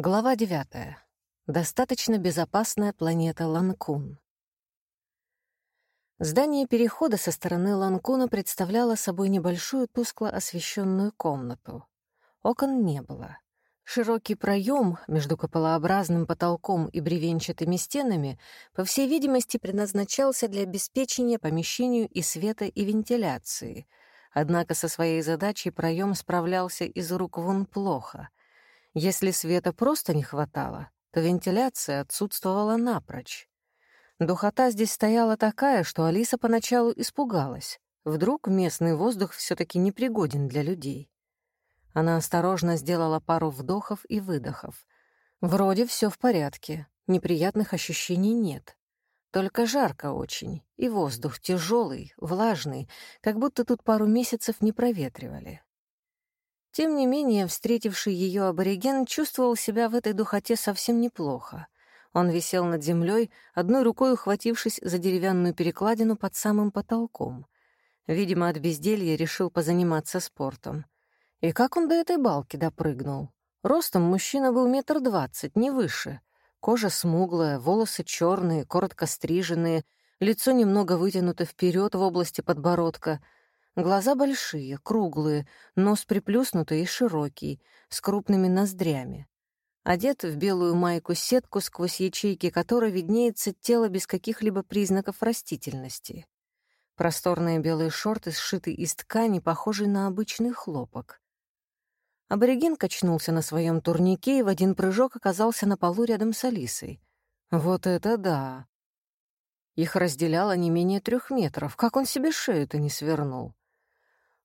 Глава 9. Достаточно безопасная планета Ланкун. Здание перехода со стороны Ланкуна представляло собой небольшую тускло освещенную комнату. Окон не было. Широкий проем между куполообразным потолком и бревенчатыми стенами, по всей видимости, предназначался для обеспечения помещению и света, и вентиляции. Однако со своей задачей проем справлялся из рук вон плохо — если света просто не хватало, то вентиляция отсутствовала напрочь. Духота здесь стояла такая, что Алиса поначалу испугалась. Вдруг местный воздух все таки непригоден для людей. Она осторожно сделала пару вдохов и выдохов. Вроде все в порядке, неприятных ощущений нет. Только жарко очень, и воздух тяжелый, влажный, как будто тут пару месяцев не проветривали. Тем не менее, встретивший ее абориген чувствовал себя в этой духоте совсем неплохо. Он висел над землей, одной рукой ухватившись за деревянную перекладину под самым потолком. Видимо, от безделья решил позаниматься спортом. И как он до этой балки допрыгнул? Ростом мужчина был метр двадцать, не выше. Кожа смуглая, волосы черные, коротко стриженные, лицо немного вытянуто вперед в области подбородка — Глаза большие, круглые, нос приплюснутый и широкий, с крупными ноздрями. Одет в белую майку-сетку, сквозь ячейки которой виднеется тело без каких-либо признаков растительности. Просторные белые шорты сшиты из ткани, похожей на обычный хлопок. Абориген качнулся на своем турнике и в один прыжок оказался на полу рядом с Алисой. Вот это да! Их разделяло не менее трех метров. Как он себе шею-то не свернул?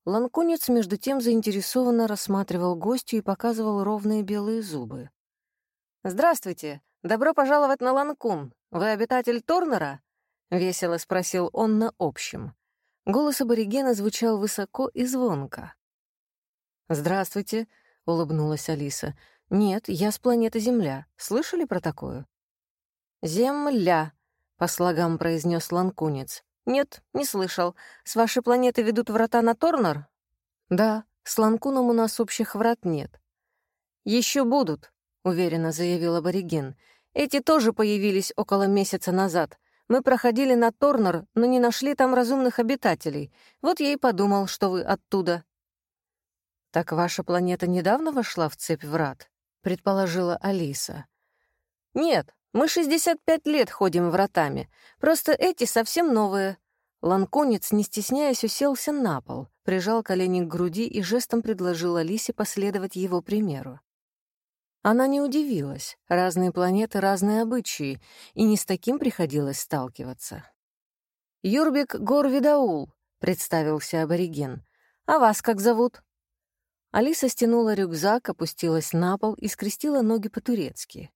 Ланкунец, между тем, заинтересованно рассматривал гостю и показывал ровные белые зубы. «Здравствуйте! Добро пожаловать на Ланкун! Вы обитатель Торнера?» — весело спросил он на общем. Голос аборигена звучал высоко и звонко. «Здравствуйте», — улыбнулась Алиса. «Нет, я с планеты Земля. Слышали про такое?» «Земля», — по слогам произнес ланкунец. «Нет, не слышал. С вашей планеты ведут врата на Торнер?» «Да, с Ланкуном у нас общих врат нет». Еще будут», — уверенно заявил абориген. «Эти тоже появились около месяца назад. Мы проходили на Торнер, но не нашли там разумных обитателей. Вот я и подумал, что вы оттуда». «Так ваша планета недавно вошла в цепь врат?» — предположила Алиса. «Нет, мы 65 лет ходим вратами. Просто эти совсем новые». Ланконец, не стесняясь, уселся на пол, прижал колени к груди и жестом предложил Алисе последовать его примеру. Она не удивилась. Разные планеты, разные обычаи, и не с таким приходилось сталкиваться. «Юрбик Горвидаул», — представился абориген. «А вас как зовут?» Алиса стянула рюкзак, опустилась на пол и скрестила ноги по-турецки.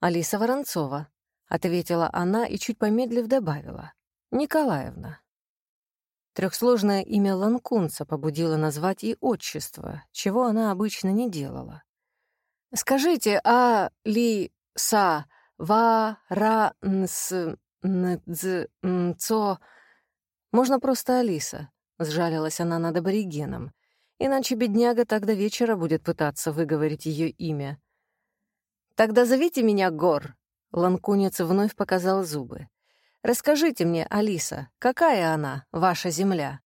«Алиса Воронцова», — ответила она и, чуть помедлив, добавила. «Николаевна». Трехсложное имя Ланкунца побудило назвать и отчество, чего она обычно не делала. «Скажите, а ли са ва ра нс ндз нцо...» «Можно просто Алиса», — сжалилась она над аборигеном. «Иначе бедняга до вечера будет пытаться выговорить ее имя. «Тогда зовите меня Гор», — ланкунец вновь показал зубы. «Расскажите мне, Алиса, какая она, ваша земля?»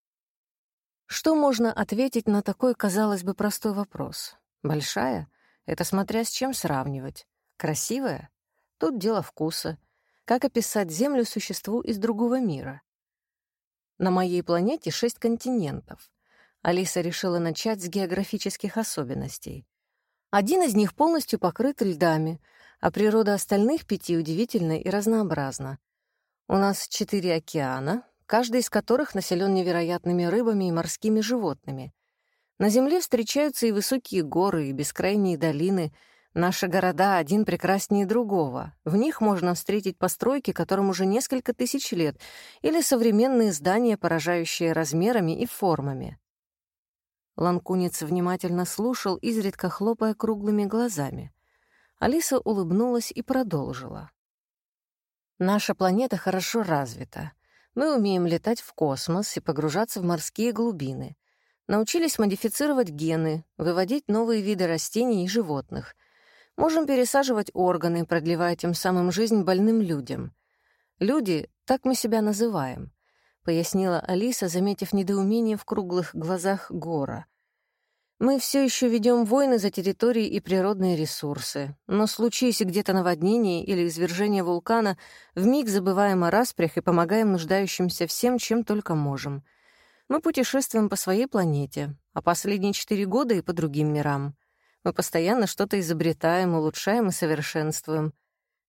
Что можно ответить на такой, казалось бы, простой вопрос? Большая? Это смотря с чем сравнивать. Красивая? Тут дело вкуса. Как описать Землю существу из другого мира? На моей планете шесть континентов. Алиса решила начать с географических особенностей. Один из них полностью покрыт льдами, а природа остальных пяти удивительна и разнообразна. У нас четыре океана, каждый из которых населен невероятными рыбами и морскими животными. На Земле встречаются и высокие горы, и бескрайние долины. Наши города один прекраснее другого. В них можно встретить постройки, которым уже несколько тысяч лет, или современные здания, поражающие размерами и формами. Ланкунец внимательно слушал, изредка хлопая круглыми глазами. Алиса улыбнулась и продолжила. «Наша планета хорошо развита. Мы умеем летать в космос и погружаться в морские глубины. Научились модифицировать гены, выводить новые виды растений и животных. Можем пересаживать органы, продлевая тем самым жизнь больным людям. Люди — так мы себя называем», — пояснила Алиса, заметив недоумение в круглых глазах Гора. «Мы все еще ведем войны за территории и природные ресурсы, но случись где-то наводнение или извержение вулкана, вмиг забываем о распрях и помогаем нуждающимся всем, чем только можем. Мы путешествуем по своей планете, а последние четыре года и по другим мирам. Мы постоянно что-то изобретаем, улучшаем и совершенствуем.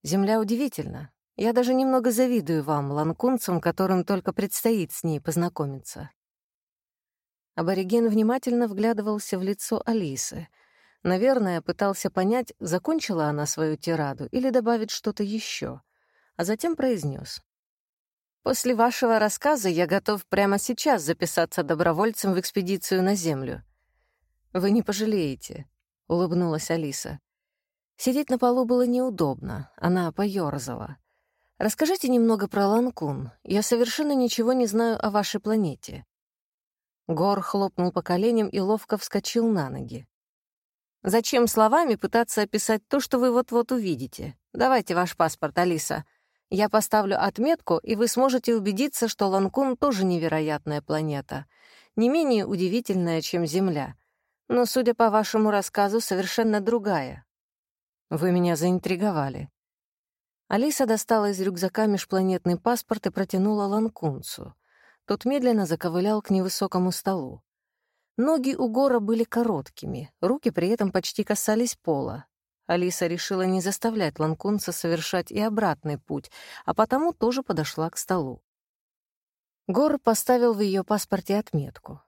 Земля удивительна. Я даже немного завидую вам, ланкунцам, которым только предстоит с ней познакомиться». Абориген внимательно вглядывался в лицо Алисы. Наверное, пытался понять, закончила она свою тираду или добавит что-то еще, а затем произнес: «После вашего рассказа я готов прямо сейчас записаться добровольцем в экспедицию на Землю. Вы не пожалеете», — улыбнулась Алиса. Сидеть на полу было неудобно, она поёрзала. «Расскажите немного про Ланкун. Я совершенно ничего не знаю о вашей планете». Гор хлопнул по коленям и ловко вскочил на ноги. «Зачем словами пытаться описать то, что вы вот-вот увидите? Давайте ваш паспорт, Алиса. Я поставлю отметку, и вы сможете убедиться, что Ланкун тоже невероятная планета, не менее удивительная, чем Земля, но, судя по вашему рассказу, совершенно другая. Вы меня заинтриговали. Алиса достала из рюкзака межпланетный паспорт и протянула ланкунцу. Тот медленно заковылял к невысокому столу. Ноги у Гора были короткими, руки при этом почти касались пола. Алиса решила не заставлять ланкунца совершать и обратный путь, а потому тоже подошла к столу. Гор поставил в ее паспорте отметку.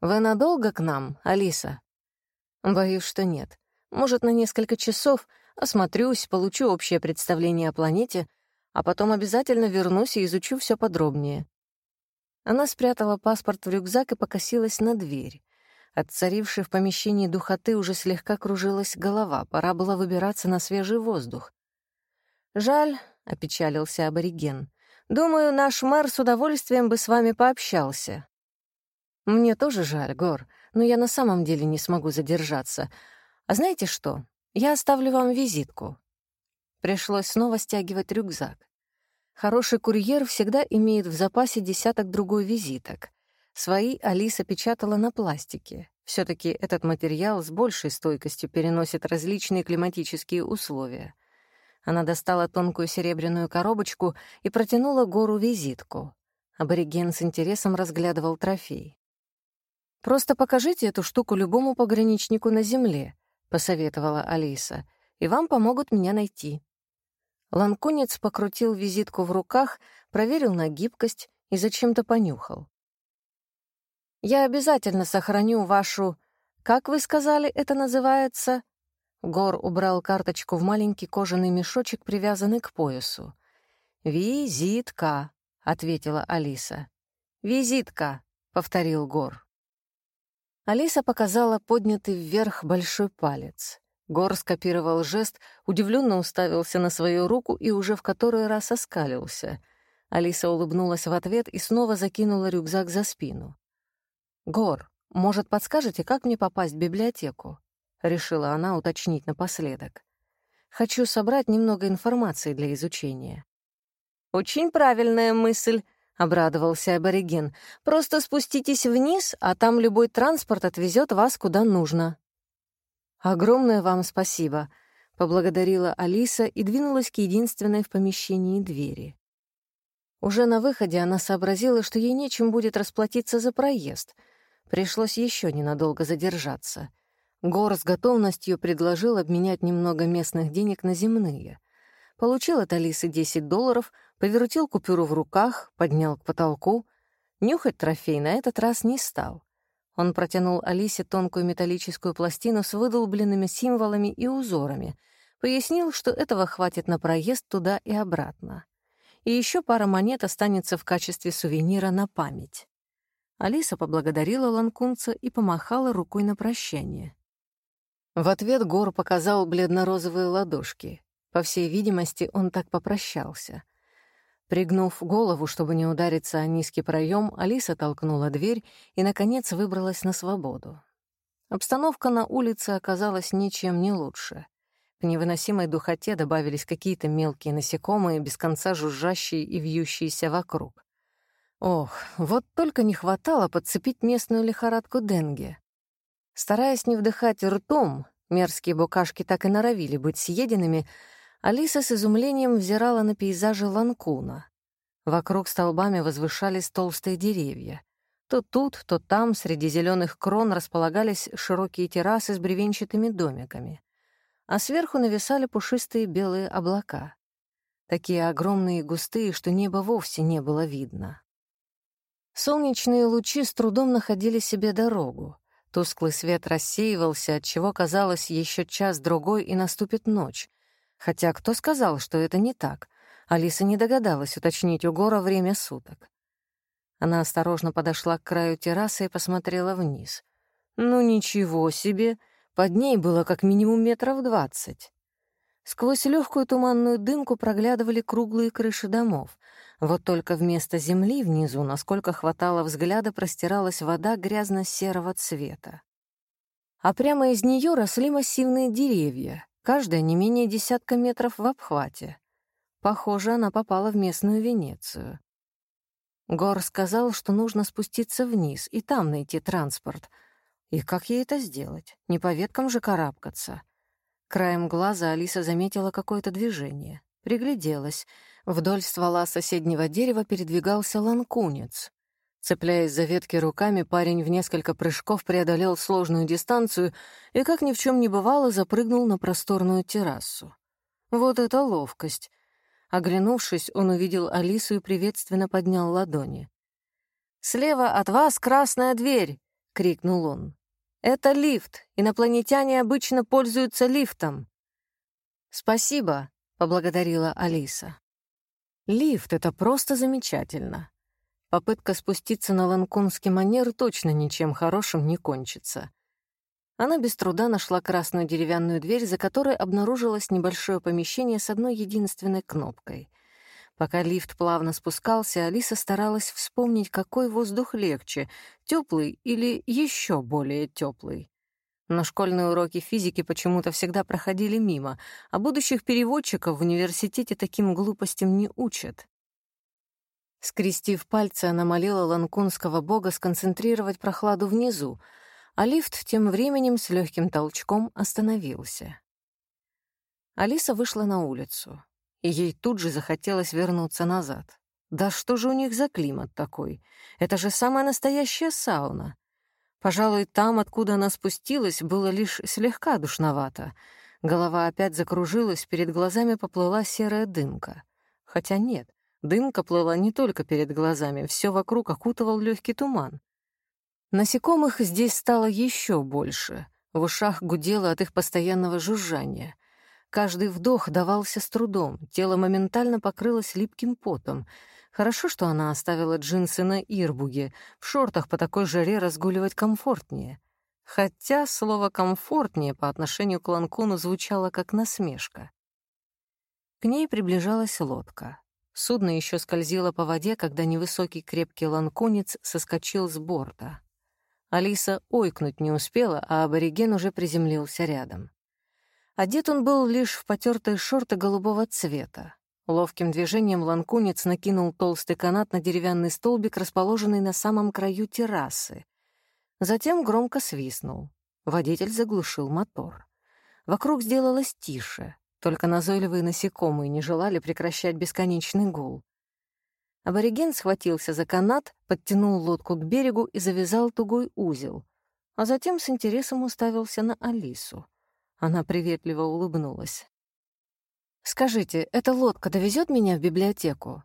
«Вы надолго к нам, Алиса?» «Боюсь, что нет. Может, на несколько часов, осмотрюсь, получу общее представление о планете, а потом обязательно вернусь и изучу все подробнее. Она спрятала паспорт в рюкзак и покосилась на дверь. От царившей в помещении духоты уже слегка кружилась голова, пора было выбираться на свежий воздух. «Жаль», — опечалился абориген. «Думаю, наш мэр с удовольствием бы с вами пообщался». «Мне тоже жаль, Гор, но я на самом деле не смогу задержаться. А знаете что? Я оставлю вам визитку». Пришлось снова стягивать рюкзак. Хороший курьер всегда имеет в запасе десяток другой визиток. Свои Алиса печатала на пластике. все таки этот материал с большей стойкостью переносит различные климатические условия. Она достала тонкую серебряную коробочку и протянула гору визитку. Абориген с интересом разглядывал трофей. «Просто покажите эту штуку любому пограничнику на земле», посоветовала Алиса, «и вам помогут меня найти». Ланкунец покрутил визитку в руках, проверил на гибкость и зачем-то понюхал. «Я обязательно сохраню вашу... Как вы сказали, это называется?» Гор убрал карточку в маленький кожаный мешочек, привязанный к поясу. «Визитка», — ответила Алиса. «Визитка», — повторил Гор. Алиса показала поднятый вверх большой палец. Гор скопировал жест, удивленно уставился на свою руку и уже в который раз оскалился. Алиса улыбнулась в ответ и снова закинула рюкзак за спину. «Гор, может, подскажете, как мне попасть в библиотеку?» — решила она уточнить напоследок. «Хочу собрать немного информации для изучения». «Очень правильная мысль», — обрадовался абориген. «Просто спуститесь вниз, а там любой транспорт отвезет вас куда нужно». «Огромное вам спасибо», — поблагодарила Алиса и двинулась к единственной в помещении двери. Уже на выходе она сообразила, что ей нечем будет расплатиться за проезд. Пришлось еще ненадолго задержаться. Гор с готовностью предложил обменять немного местных денег на земные. Получил от Алисы 10 долларов, повертел купюру в руках, поднял к потолку. Нюхать трофей на этот раз не стал. Он протянул Алисе тонкую металлическую пластину с выдолбленными символами и узорами, пояснил, что этого хватит на проезд туда и обратно. И еще пара монет останется в качестве сувенира на память. Алиса поблагодарила ланкунца и помахала рукой на прощание. В ответ Гор показал бледно-розовые ладошки. По всей видимости, он так попрощался. Пригнув голову, чтобы не удариться о низкий проем, Алиса толкнула дверь и, наконец, выбралась на свободу. Обстановка на улице оказалась ничем не лучше. К невыносимой духоте добавились какие-то мелкие насекомые, без конца жужжащие и вьющиеся вокруг. Ох, вот только не хватало подцепить местную лихорадку денге. Стараясь не вдыхать ртом, мерзкие букашки так и норовили быть съеденными, Алиса с изумлением взирала на пейзажи Ланкуна. Вокруг столбами возвышались толстые деревья. То тут, то там среди зеленых крон располагались широкие террасы с бревенчатыми домиками. А сверху нависали пушистые белые облака. Такие огромные и густые, что небо вовсе не было видно. Солнечные лучи с трудом находили себе дорогу. Тусклый свет рассеивался, отчего казалось еще час-другой и наступит ночь. Хотя кто сказал, что это не так? Алиса не догадалась уточнить у Гора время суток. Она осторожно подошла к краю террасы и посмотрела вниз. Ну ничего себе, под ней было как минимум метров двадцать. Сквозь легкую туманную дымку проглядывали круглые крыши домов. Вот только вместо земли внизу, насколько хватало взгляда, простиралась вода грязно-серого цвета. А прямо из нее росли массивные деревья, каждая не менее десятка метров в обхвате. Похоже, она попала в местную Венецию. Гор сказал, что нужно спуститься вниз и там найти транспорт. И как ей это сделать? Не по веткам же карабкаться. Краем глаза Алиса заметила какое-то движение. Пригляделась. Вдоль ствола соседнего дерева передвигался ланкунец. Цепляясь за ветки руками, парень в несколько прыжков преодолел сложную дистанцию и, как ни в чем не бывало, запрыгнул на просторную террасу. Вот это ловкость! Оглянувшись, он увидел Алису и приветственно поднял ладони. «Слева от вас красная дверь!» — крикнул он. «Это лифт. Инопланетяне обычно пользуются лифтом». «Спасибо», — поблагодарила Алиса. «Лифт — это просто замечательно. Попытка спуститься на ланкунский манер точно ничем хорошим не кончится. Она без труда нашла красную деревянную дверь, за которой обнаружилось небольшое помещение с одной единственной кнопкой. Пока лифт плавно спускался, Алиса старалась вспомнить, какой воздух легче — теплый или еще более теплый. Но школьные уроки физики почему-то всегда проходили мимо, а будущих переводчиков в университете таким глупостям не учат. Скрестив пальцы, она молила ланкунского бога сконцентрировать прохладу внизу — а лифт тем временем с легким толчком остановился. Алиса вышла на улицу, и ей тут же захотелось вернуться назад. Да что же у них за климат такой? Это же самая настоящая сауна. Пожалуй, там, откуда она спустилась, было лишь слегка душновато. Голова опять закружилась, перед глазами поплыла серая дымка. Хотя нет, дымка плыла не только перед глазами, все вокруг окутывал легкий туман. Насекомых здесь стало еще больше. В ушах гудело от их постоянного жужжания. Каждый вдох давался с трудом, тело моментально покрылось липким потом. Хорошо, что она оставила джинсы на Ирбуге, в шортах по такой жаре разгуливать комфортнее. Хотя слово «комфортнее» по отношению к Ланкуну звучало как насмешка. К ней приближалась лодка. Судно еще скользило по воде, когда невысокий крепкий ланкунец соскочил с борта. Алиса ойкнуть не успела, а абориген уже приземлился рядом. Одет он был лишь в потертые шорты голубого цвета. Ловким движением ланкунец накинул толстый канат на деревянный столбик, расположенный на самом краю террасы. Затем громко свистнул. Водитель заглушил мотор. Вокруг сделалось тише, только назойливые насекомые не желали прекращать бесконечный гул. Абориген схватился за канат, подтянул лодку к берегу и завязал тугой узел, а затем с интересом уставился на Алису. Она приветливо улыбнулась. «Скажите, эта лодка довезет меня в библиотеку?»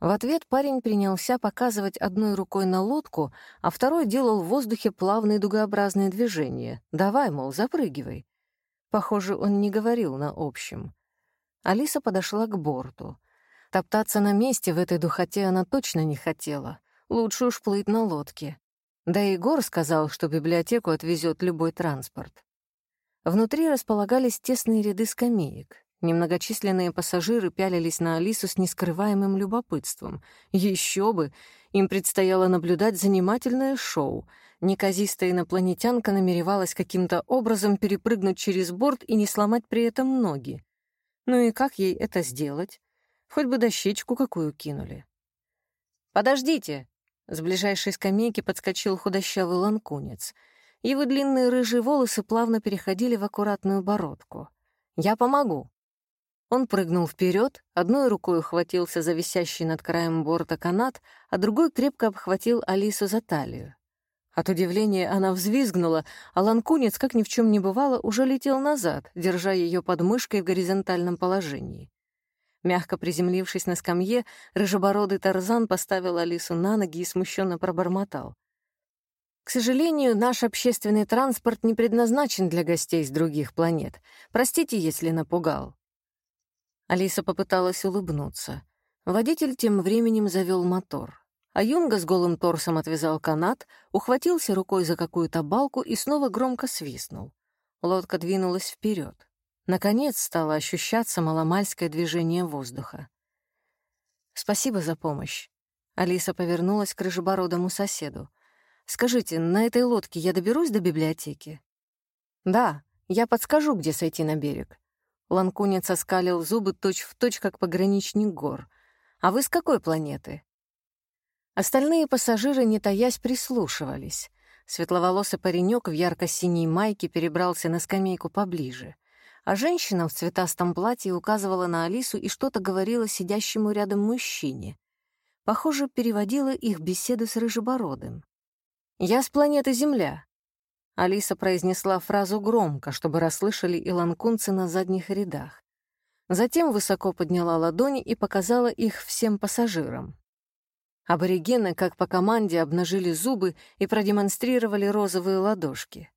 В ответ парень принялся показывать одной рукой на лодку, а второй делал в воздухе плавные дугообразные движения. «Давай, мол, запрыгивай». Похоже, он не говорил на общем. Алиса подошла к борту. Топтаться на месте в этой духоте она точно не хотела. Лучше уж плыть на лодке. Да и Егор сказал, что библиотеку отвезет любой транспорт. Внутри располагались тесные ряды скамеек. Немногочисленные пассажиры пялились на Алису с нескрываемым любопытством. Еще бы! Им предстояло наблюдать занимательное шоу. Неказистая инопланетянка намеревалась каким-то образом перепрыгнуть через борт и не сломать при этом ноги. Ну и как ей это сделать? Хоть бы дощечку какую кинули. «Подождите!» — с ближайшей скамейки подскочил худощавый ланкунец. Его длинные рыжие волосы плавно переходили в аккуратную бородку. «Я помогу!» Он прыгнул вперед, одной рукой ухватился за висящий над краем борта канат, а другой крепко обхватил Алису за талию. От удивления она взвизгнула, а ланкунец, как ни в чем не бывало, уже летел назад, держа ее под мышкой в горизонтальном положении. Мягко приземлившись на скамье, рыжебородый Тарзан поставил Алису на ноги и смущенно пробормотал. «К сожалению, наш общественный транспорт не предназначен для гостей с других планет. Простите, если напугал». Алиса попыталась улыбнуться. Водитель тем временем завел мотор. А Юнга с голым торсом отвязал канат, ухватился рукой за какую-то балку и снова громко свистнул. Лодка двинулась вперед. Наконец стало ощущаться маломальское движение воздуха. «Спасибо за помощь». Алиса повернулась к рыжебородому соседу. «Скажите, на этой лодке я доберусь до библиотеки?» «Да, я подскажу, где сойти на берег». Ланкунец оскалил зубы точь-в-точь, точь, как пограничник гор. «А вы с какой планеты?» Остальные пассажиры, не таясь, прислушивались. Светловолосый паренек в ярко-синей майке перебрался на скамейку поближе а женщина в цветастом платье указывала на Алису и что-то говорила сидящему рядом мужчине. Похоже, переводила их беседу с Рыжебородым. «Я с планеты Земля», — Алиса произнесла фразу громко, чтобы расслышали и ланкунцы на задних рядах. Затем высоко подняла ладони и показала их всем пассажирам. Аборигены, как по команде, обнажили зубы и продемонстрировали розовые ладошки.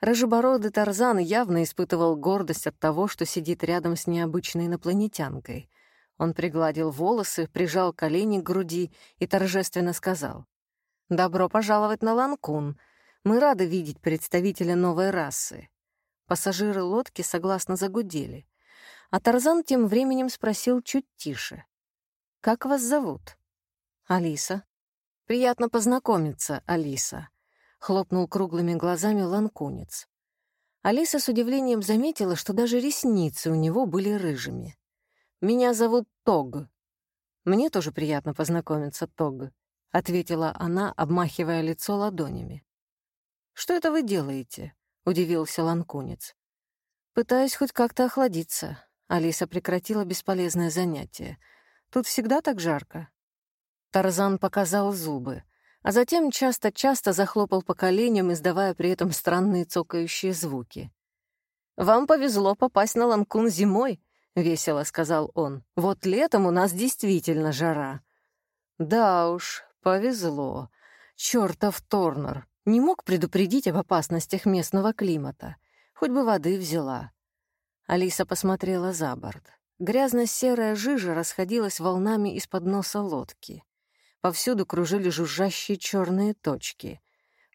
Рыжебородый Тарзан явно испытывал гордость от того, что сидит рядом с необычной инопланетянкой. Он пригладил волосы, прижал колени к груди и торжественно сказал. «Добро пожаловать на Ланкун. Мы рады видеть представителя новой расы». Пассажиры лодки согласно загудели. А Тарзан тем временем спросил чуть тише. «Как вас зовут?» «Алиса». «Приятно познакомиться, Алиса», — хлопнул круглыми глазами ланкунец. Алиса с удивлением заметила, что даже ресницы у него были рыжими. «Меня зовут Тог». «Мне тоже приятно познакомиться, Тог», — ответила она, обмахивая лицо ладонями. «Что это вы делаете?» — удивился ланкунец. «Пытаюсь хоть как-то охладиться». Алиса прекратила бесполезное занятие. «Тут всегда так жарко?» Тарзан показал зубы а затем часто-часто захлопал по коленям, издавая при этом странные цокающие звуки. «Вам повезло попасть на Ланкун зимой», — весело сказал он. «Вот летом у нас действительно жара». «Да уж, повезло. Чёртов Торнер не мог предупредить об опасностях местного климата. Хоть бы воды взяла». Алиса посмотрела за борт. Грязно-серая жижа расходилась волнами из-под носа лодки. Повсюду кружили жужжащие черные точки.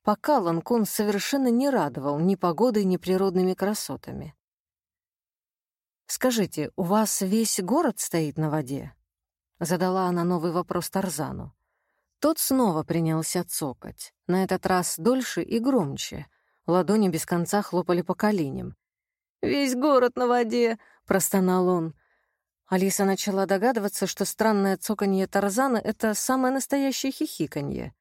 Пока Ланкун совершенно не радовал ни погодой, ни природными красотами. «Скажите, у вас весь город стоит на воде?» Задала она новый вопрос Тарзану. Тот снова принялся цокать, на этот раз дольше и громче. Ладони без конца хлопали по коленям. «Весь город на воде!» — простонал он. Алиса начала догадываться, что странное цоканье Тарзана — это самое настоящее хихиканье.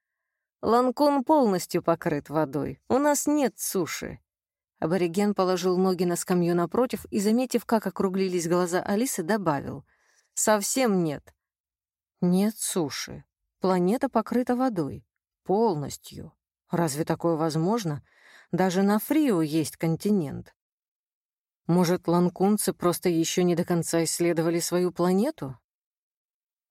«Ланкун полностью покрыт водой. У нас нет суши». Абориген положил ноги на скамью напротив и, заметив, как округлились глаза Алисы, добавил. «Совсем нет». «Нет суши. Планета покрыта водой. Полностью. Разве такое возможно? Даже на Фрио есть континент. Может, ланкунцы просто еще не до конца исследовали свою планету?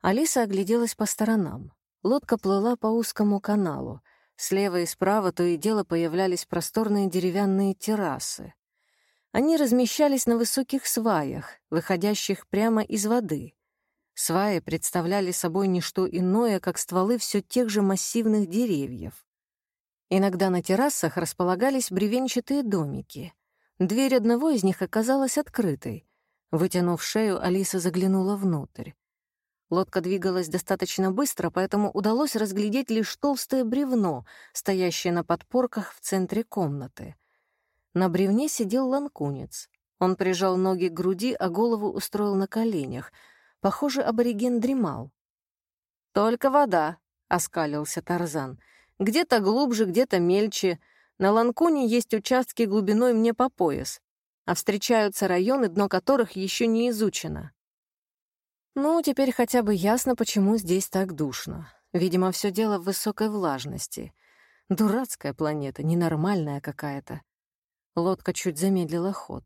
Алиса огляделась по сторонам. Лодка плыла по узкому каналу. Слева и справа то и дело появлялись просторные деревянные террасы. Они размещались на высоких сваях, выходящих прямо из воды. Сваи представляли собой не что иное, как стволы все тех же массивных деревьев. Иногда на террасах располагались бревенчатые домики — Дверь одного из них оказалась открытой. Вытянув шею, Алиса заглянула внутрь. Лодка двигалась достаточно быстро, поэтому удалось разглядеть лишь толстое бревно, стоящее на подпорках в центре комнаты. На бревне сидел ланкунец. Он прижал ноги к груди, а голову устроил на коленях. Похоже, абориген дремал. «Только вода», — оскалился Тарзан. «Где-то глубже, где-то мельче. На Ланкуне есть участки глубиной мне по пояс, а встречаются районы, дно которых еще не изучено. Ну, теперь хотя бы ясно, почему здесь так душно. Видимо, все дело в высокой влажности. Дурацкая планета, ненормальная какая-то. Лодка чуть замедлила ход.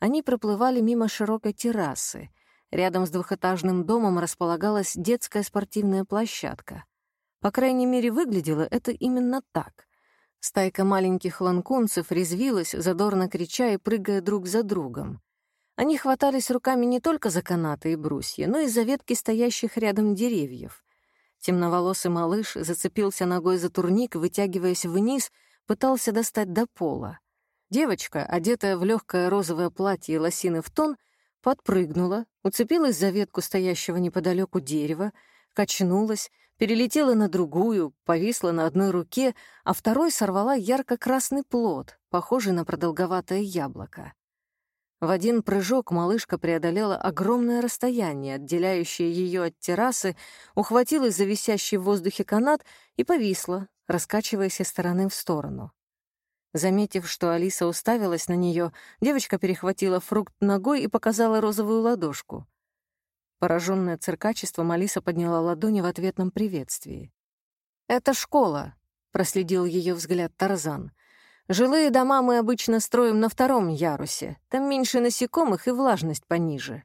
Они проплывали мимо широкой террасы. Рядом с двухэтажным домом располагалась детская спортивная площадка. По крайней мере, выглядело это именно так. Стайка маленьких ланкунцев резвилась, задорно крича и прыгая друг за другом. Они хватались руками не только за канаты и брусья, но и за ветки стоящих рядом деревьев. Темноволосый малыш зацепился ногой за турник, вытягиваясь вниз, пытался достать до пола. Девочка, одетая в легкое розовое платье и лосины в тон, подпрыгнула, уцепилась за ветку стоящего неподалеку дерева, качнулась, перелетела на другую, повисла на одной руке, а второй сорвала ярко-красный плод, похожий на продолговатое яблоко. В один прыжок малышка преодолела огромное расстояние, отделяющее ее от террасы, ухватилась за висящий в воздухе канат и повисла, раскачиваясь из стороны в сторону. Заметив, что Алиса уставилась на нее, девочка перехватила фрукт ногой и показала розовую ладошку. Пораженная циркачеством, Алиса подняла ладони в ответном приветствии. «Это школа», — проследил ее взгляд Тарзан. Жилые дома мы обычно строим на втором ярусе. Там меньше насекомых и влажность пониже.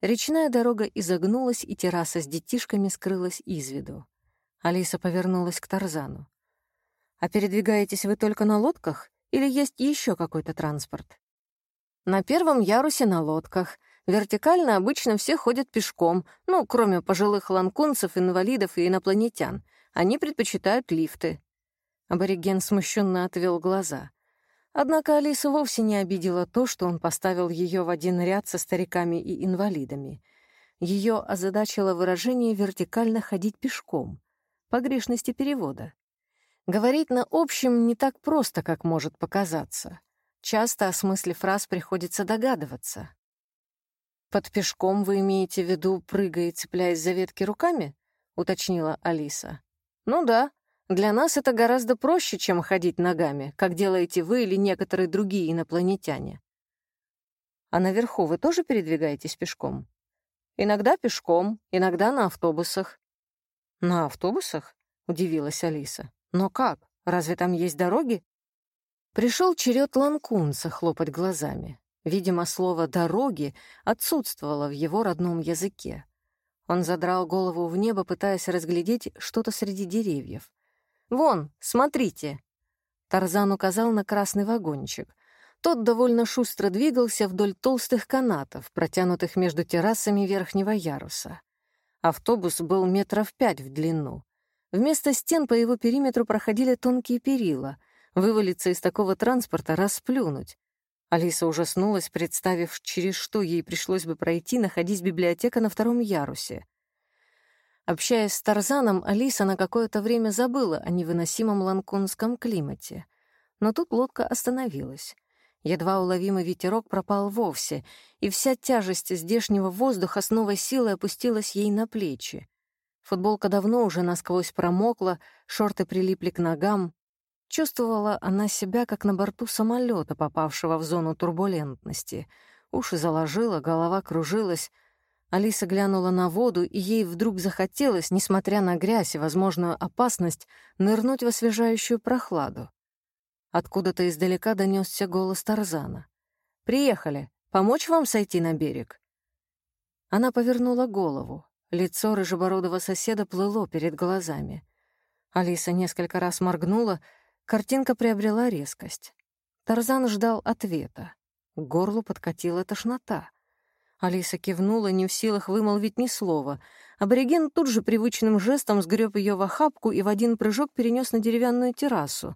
Речная дорога изогнулась, и терраса с детишками скрылась из виду. Алиса повернулась к Тарзану. «А передвигаетесь вы только на лодках или есть еще какой-то транспорт?» «На первом ярусе на лодках. Вертикально обычно все ходят пешком, ну, кроме пожилых ланкунцев, инвалидов и инопланетян. Они предпочитают лифты. Абориген смущенно отвел глаза. Однако Алиса вовсе не обидела то, что он поставил ее в один ряд со стариками и инвалидами. Ее озадачило выражение «вертикально ходить пешком», погрешности перевода. Говорить на общем не так просто, как может показаться. Часто о смысле фраз приходится догадываться. «Под пешком вы имеете в виду, прыгая и цепляясь за ветки руками?» — уточнила Алиса. «Ну да», для нас это гораздо проще, чем ходить ногами, как делаете вы или некоторые другие инопланетяне. А наверху вы тоже передвигаетесь пешком? Иногда пешком, иногда на автобусах. На автобусах? Удивилась Алиса. Но как? Разве там есть дороги? Пришел черед ланкунца хлопать глазами. Видимо, слово «дороги» отсутствовало в его родном языке. Он задрал голову в небо, пытаясь разглядеть что-то среди деревьев. «Вон, смотрите!» Тарзан указал на красный вагончик. Тот довольно шустро двигался вдоль толстых канатов, протянутых между террасами верхнего яруса. Автобус был метров пять в длину. Вместо стен по его периметру проходили тонкие перила. Вывалиться из такого транспорта — расплюнуть. Алиса ужаснулась, представив, через что ей пришлось бы пройти, находясь библиотека на втором ярусе. Общаясь с Тарзаном, Алиса на какое-то время забыла о невыносимом ланкунском климате. Но тут лодка остановилась. Едва уловимый ветерок пропал вовсе, и вся тяжесть здешнего воздуха с новой силой опустилась ей на плечи. Футболка давно уже насквозь промокла, шорты прилипли к ногам. Чувствовала она себя, как на борту самолета, попавшего в зону турбулентности. Уши заложила, голова кружилась, Алиса глянула на воду, и ей вдруг захотелось, несмотря на грязь и возможную опасность, нырнуть в освежающую прохладу. Откуда-то издалека донесся голос Тарзана. «Приехали. Помочь вам сойти на берег?» Она повернула голову. Лицо рыжебородого соседа плыло перед глазами. Алиса несколько раз моргнула, картинка приобрела резкость. Тарзан ждал ответа. К горлу подкатила тошнота — Алиса кивнула, не в силах вымолвить ни слова. Абориген тут же привычным жестом сгреб ее в охапку и в один прыжок перенес на деревянную террасу.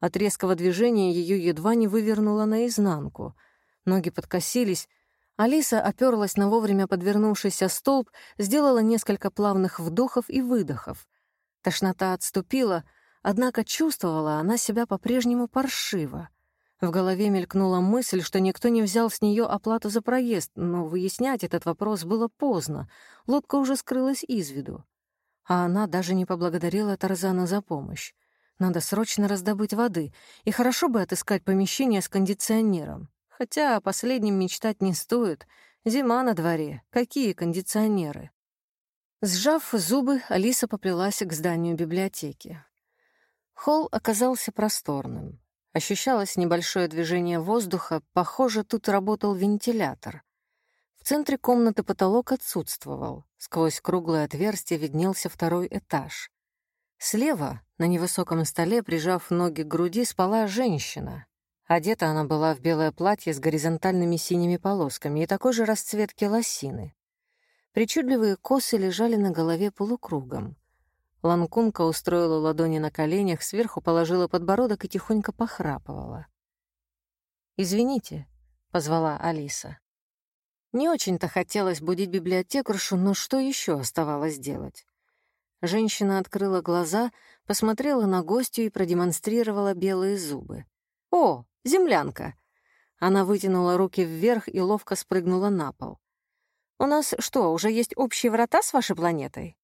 От резкого движения ее едва не вывернуло наизнанку. Ноги подкосились, Алиса оперлась на вовремя подвернувшийся столб, сделала несколько плавных вдохов и выдохов. Тошнота отступила, однако чувствовала она себя по-прежнему паршиво. В голове мелькнула мысль, что никто не взял с нее оплату за проезд, но выяснять этот вопрос было поздно, лодка уже скрылась из виду. А она даже не поблагодарила Тарзана за помощь. Надо срочно раздобыть воды, и хорошо бы отыскать помещение с кондиционером. Хотя о последнем мечтать не стоит. Зима на дворе. Какие кондиционеры? Сжав зубы, Алиса поплелась к зданию библиотеки. Холл оказался просторным. Ощущалось небольшое движение воздуха, похоже, тут работал вентилятор. В центре комнаты потолок отсутствовал. Сквозь круглое отверстие виднелся второй этаж. Слева, на невысоком столе, прижав ноги к груди, спала женщина. Одета она была в белое платье с горизонтальными синими полосками и такой же расцветки лосины. Причудливые косы лежали на голове полукругом. Ланкунка устроила ладони на коленях, сверху положила подбородок и тихонько похрапывала. «Извините», — позвала Алиса. Не очень-то хотелось будить библиотекаршу, но что еще оставалось делать? Женщина открыла глаза, посмотрела на гостью и продемонстрировала белые зубы. «О, землянка!» Она вытянула руки вверх и ловко спрыгнула на пол. «У нас что, уже есть общие врата с вашей планетой?»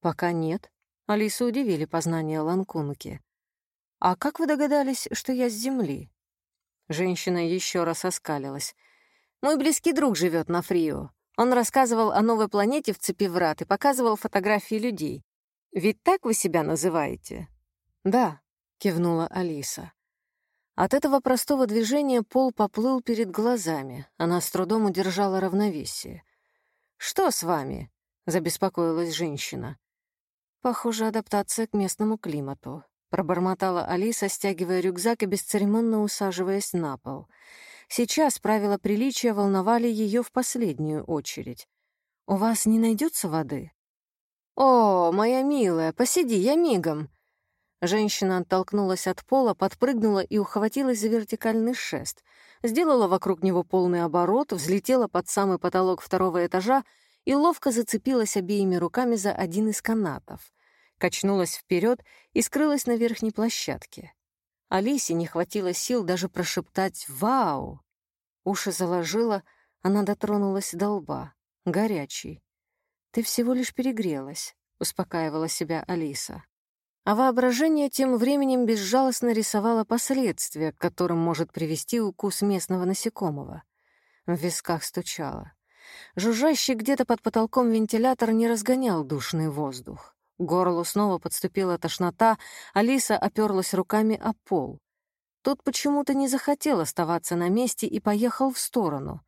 «Пока нет». Алису удивили познания Ланкунки. «А как вы догадались, что я с Земли?» Женщина еще раз оскалилась. «Мой близкий друг живет на Фрио. Он рассказывал о новой планете в цепи врат и показывал фотографии людей. Ведь так вы себя называете?» «Да», — кивнула Алиса. От этого простого движения пол поплыл перед глазами. Она с трудом удержала равновесие. «Что с вами?» — забеспокоилась женщина. «Похоже, адаптация к местному климату», — пробормотала Алиса, стягивая рюкзак и бесцеремонно усаживаясь на пол. Сейчас правила приличия волновали ее в последнюю очередь. «У вас не найдется воды?» «О, моя милая, посиди, я мигом», Женщина оттолкнулась от пола, подпрыгнула и ухватилась за вертикальный шест. Сделала вокруг него полный оборот, взлетела под самый потолок второго этажа и ловко зацепилась обеими руками за один из канатов. Качнулась вперед и скрылась на верхней площадке. Алисе не хватило сил даже прошептать «Вау!». Уши заложила, она дотронулась до лба. Горячий. «Ты всего лишь перегрелась», — успокаивала себя Алиса а воображение тем временем безжалостно рисовало последствия, к которым может привести укус местного насекомого. В висках стучало. Жужжащий где-то под потолком вентилятор не разгонял душный воздух. К горлу снова подступила тошнота, Алиса оперлась руками о пол. Тот почему-то не захотел оставаться на месте и поехал в сторону.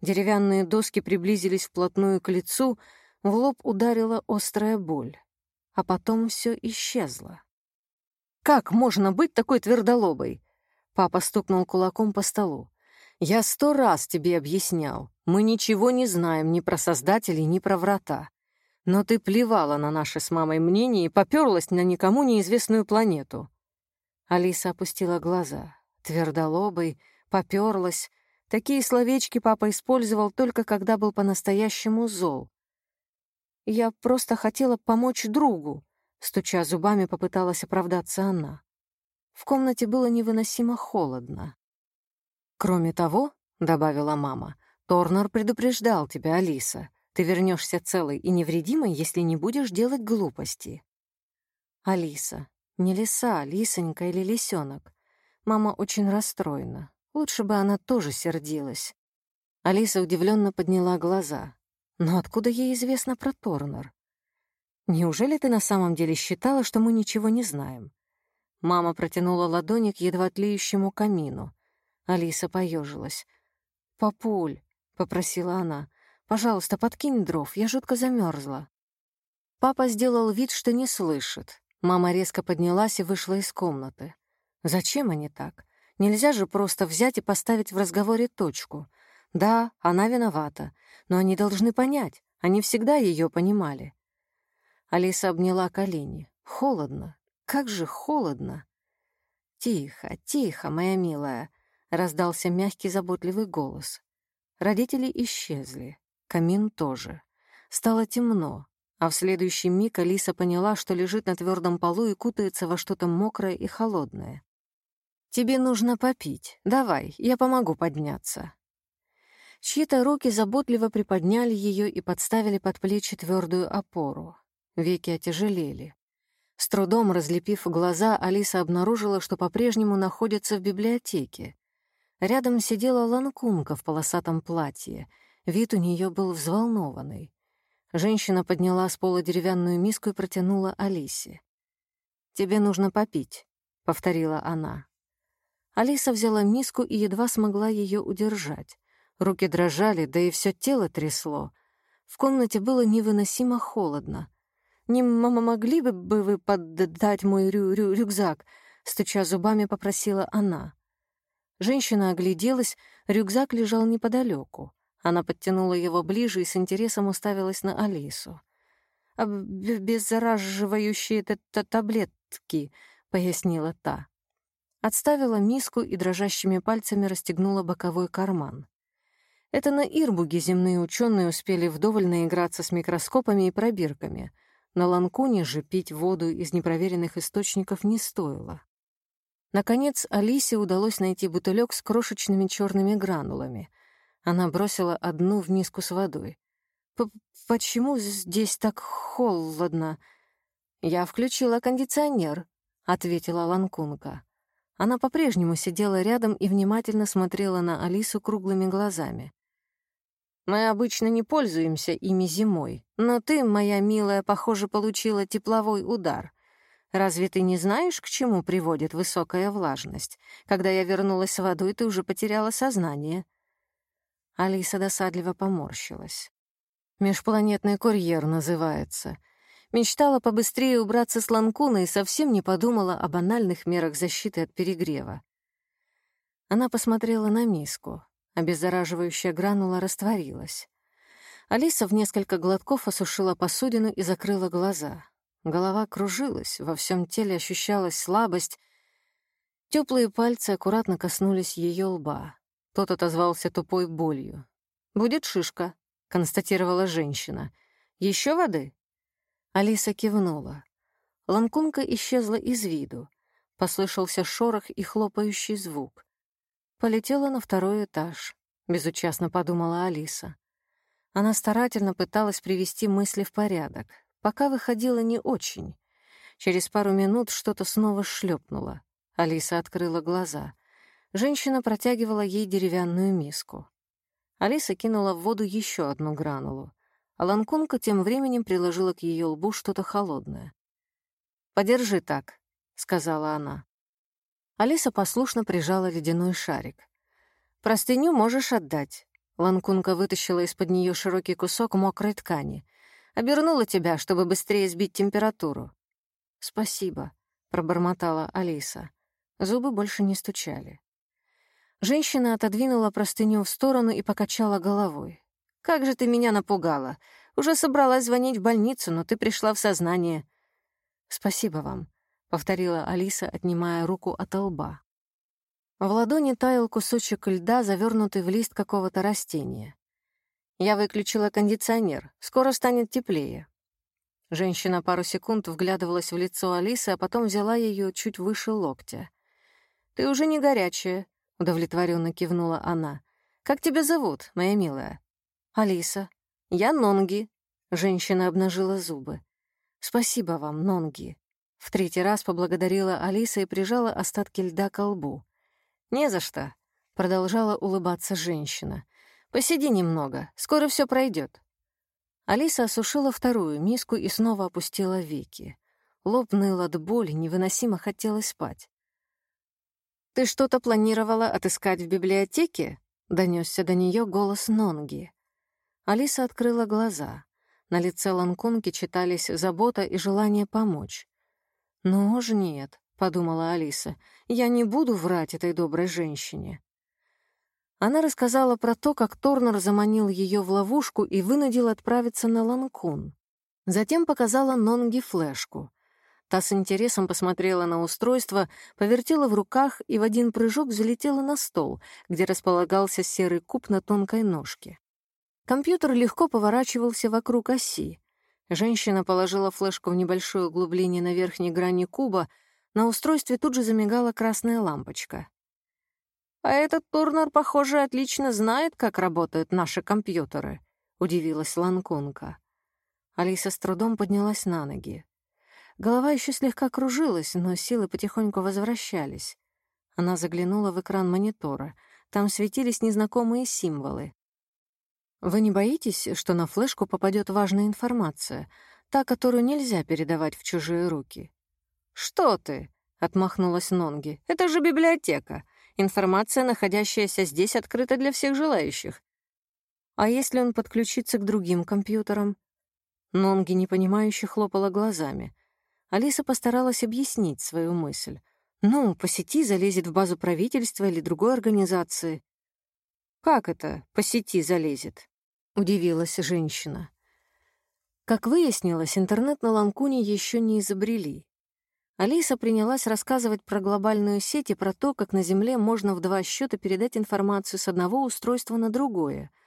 Деревянные доски приблизились вплотную к лицу, в лоб ударила острая боль а потом все исчезло. «Как можно быть такой твердолобой?» Папа стукнул кулаком по столу. «Я сто раз тебе объяснял. Мы ничего не знаем ни про создателей, ни про врата. Но ты плевала на наше с мамой мнение и попёрлась на никому неизвестную планету». Алиса опустила глаза. Твердолобой, попёрлась. Такие словечки папа использовал только когда был по-настоящему зол. Я просто хотела помочь другу», — стуча зубами, попыталась оправдаться она. В комнате было невыносимо холодно. «Кроме того», — добавила мама, — «Торнер предупреждал тебя, Алиса. Ты вернешься целой и невредимой, если не будешь делать глупости». «Алиса. Не лиса, лисонька или лисенок. Мама очень расстроена. Лучше бы она тоже сердилась». Алиса удивленно подняла глаза. Но откуда ей известно про Торнер? Неужели ты на самом деле считала, что мы ничего не знаем? Мама протянула ладони к едва тлеющему камину. Алиса поежилась. «Папуль», — попросила она, — «пожалуйста, подкинь дров, я жутко замерзла». Папа сделал вид, что не слышит. Мама резко поднялась и вышла из комнаты. «Зачем они так? Нельзя же просто взять и поставить в разговоре точку. Да, она виновата, но они должны понять, они всегда ее понимали. Алиса обняла колени. Холодно, как же холодно. «Тихо, тихо, моя милая», — раздался мягкий заботливый голос. Родители исчезли, камин тоже. Стало темно, а в следующий миг Алиса поняла, что лежит на твердом полу и кутается во что-то мокрое и холодное. «Тебе нужно попить. Давай, я помогу подняться». Чьи-то руки заботливо приподняли ее и подставили под плечи твердую опору. Веки отяжелели. С трудом разлепив глаза, Алиса обнаружила, что по-прежнему находится в библиотеке. Рядом сидела ланкунка в полосатом платье. Вид у нее был взволнованный. Женщина подняла с пола деревянную миску и протянула Алисе. «Тебе нужно попить», — повторила она. Алиса взяла миску и едва смогла ее удержать. Руки дрожали, да и все тело трясло. В комнате было невыносимо холодно. «Не могли бы вы поддать мой рю рю рюкзак?» — стуча зубами, попросила она. Женщина огляделась, рюкзак лежал неподалеку. Она подтянула его ближе и с интересом уставилась на Алису. «Обеззараживающие таблетки», — пояснила та. Отставила миску и дрожащими пальцами расстегнула боковой карман. Это на Ирбуге земные ученые успели вдоволь наиграться с микроскопами и пробирками. На Ланкуне же пить воду из непроверенных источников не стоило. Наконец, Алисе удалось найти бутылек с крошечными черными гранулами. Она бросила одну в миску с водой. «Почему здесь так холодно?» «Я включила кондиционер», — ответила Ланкунка. Она по-прежнему сидела рядом и внимательно смотрела на Алису круглыми глазами. Мы обычно не пользуемся ими зимой, но ты, моя милая, похоже, получила тепловой удар. Разве ты не знаешь, к чему приводит высокая влажность? Когда я вернулась с водой, ты уже потеряла сознание». Алиса досадливо поморщилась. «Межпланетный курьер называется. Мечтала побыстрее убраться с Ланкуна и совсем не подумала о банальных мерах защиты от перегрева. Она посмотрела на миску. Обеззараживающая гранула растворилась. Алиса в несколько глотков осушила посудину и закрыла глаза. Голова кружилась, во всем теле ощущалась слабость. Теплые пальцы аккуратно коснулись ее лба. Тот отозвался тупой болью. «Будет шишка», — констатировала женщина. Еще воды?» Алиса кивнула. Ланкунка исчезла из виду. Послышался шорох и хлопающий звук. Полетела на второй этаж, безучастно подумала Алиса. Она старательно пыталась привести мысли в порядок, пока выходила не очень. Через пару минут что-то снова шлепнуло. Алиса открыла глаза. Женщина протягивала ей деревянную миску. Алиса кинула в воду еще одну гранулу, а Ланкунка тем временем приложила к ее лбу что-то холодное. «Подержи так», — сказала она. Алиса послушно прижала ледяной шарик. «Простыню можешь отдать». Ланкунка вытащила из-под нее широкий кусок мокрой ткани. «Обернула тебя, чтобы быстрее сбить температуру». «Спасибо», — пробормотала Алиса. Зубы больше не стучали. Женщина отодвинула простыню в сторону и покачала головой. «Как же ты меня напугала! Уже собралась звонить в больницу, но ты пришла в сознание». «Спасибо вам», повторила Алиса, отнимая руку от лба. В ладони таял кусочек льда, завернутый в лист какого-то растения. Я выключила кондиционер. Скоро станет теплее. Женщина пару секунд вглядывалась в лицо Алисы, а потом взяла ее чуть выше локтя. «Ты уже не горячая», — удовлетворенно кивнула она. «Как тебя зовут, моя милая?» «Алиса». «Я Нонги». Женщина обнажила зубы. «Спасибо вам, Нонги. В третий раз поблагодарила Алиса и прижала остатки льда к лбу. «Не за что», — продолжала улыбаться женщина. «Посиди немного, скоро все пройдет. Алиса осушила вторую миску и снова опустила веки. Лоб ныл от боли, невыносимо хотелось спать. «Ты что-то планировала отыскать в библиотеке?» — донесся до нее голос Нонги. Алиса открыла глаза. На лице Ланкунки читались забота и желание помочь. «Ну уж нет», — подумала Алиса, — «я не буду врать этой доброй женщине». Она рассказала про то, как Торнер заманил ее в ловушку и вынудил отправиться на Ланкун. Затем показала Нонги флешку. Та с интересом посмотрела на устройство, повертела в руках и в один прыжок взлетела на стол, где располагался серый куб на тонкой ножке. Компьютер легко поворачивался вокруг оси. Женщина положила флешку в небольшое углубление на верхней грани куба, на устройстве тут же замигала красная лампочка. «А этот Турнер, похоже, отлично знает, как работают наши компьютеры», — удивилась Ланконка. Алиса с трудом поднялась на ноги. Голова еще слегка кружилась, но силы потихоньку возвращались. Она заглянула в экран монитора. Там светились незнакомые символы. «Вы не боитесь, что на флешку попадет важная информация, та, которую нельзя передавать в чужие руки?» «Что ты?» — отмахнулась Нонги. «Это же библиотека. Информация, находящаяся здесь, открыта для всех желающих. А если он подключится к другим компьютерам?» Нонги непонимающе хлопала глазами. Алиса постаралась объяснить свою мысль. «Ну, по сети залезет в базу правительства или другой организации». «Как это по сети залезет?» — удивилась женщина. Как выяснилось, интернет на Ланкуне еще не изобрели. Алиса принялась рассказывать про глобальную сеть и про то, как на Земле можно в два счета передать информацию с одного устройства на другое —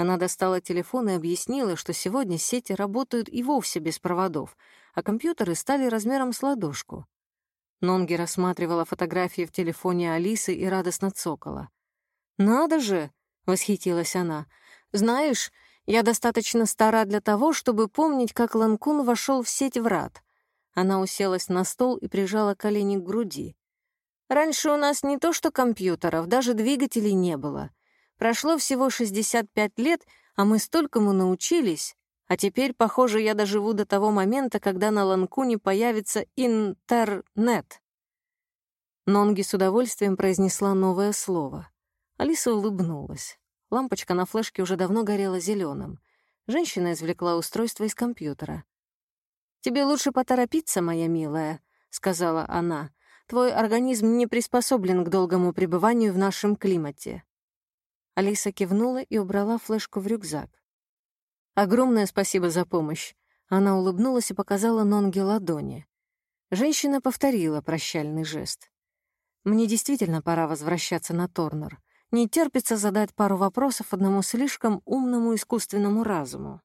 она достала телефон и объяснила, что сегодня сети работают и вовсе без проводов, а компьютеры стали размером с ладошку. Нонги рассматривала фотографии в телефоне Алисы и радостно цокала. «Надо же!» — восхитилась она. «Знаешь, я достаточно стара для того, чтобы помнить, как Ланкун вошел в сеть врат». Она уселась на стол и прижала колени к груди. «Раньше у нас не то что компьютеров, даже двигателей не было. Прошло всего 65 лет, а мы столькому научились. А теперь, похоже, я доживу до того момента, когда на Ланкуне появится интернет. Нонги с удовольствием произнесла новое слово. Алиса улыбнулась. Лампочка на флешке уже давно горела зеленым. Женщина извлекла устройство из компьютера. «Тебе лучше поторопиться, моя милая», — сказала она. «Твой организм не приспособлен к долгому пребыванию в нашем климате. Алиса кивнула и убрала флешку в рюкзак. «Огромное спасибо за помощь». Она улыбнулась и показала Нонге ладони. Женщина повторила прощальный жест. «Мне действительно пора возвращаться на Торнер. Не терпится задать пару вопросов одному слишком умному искусственному разуму».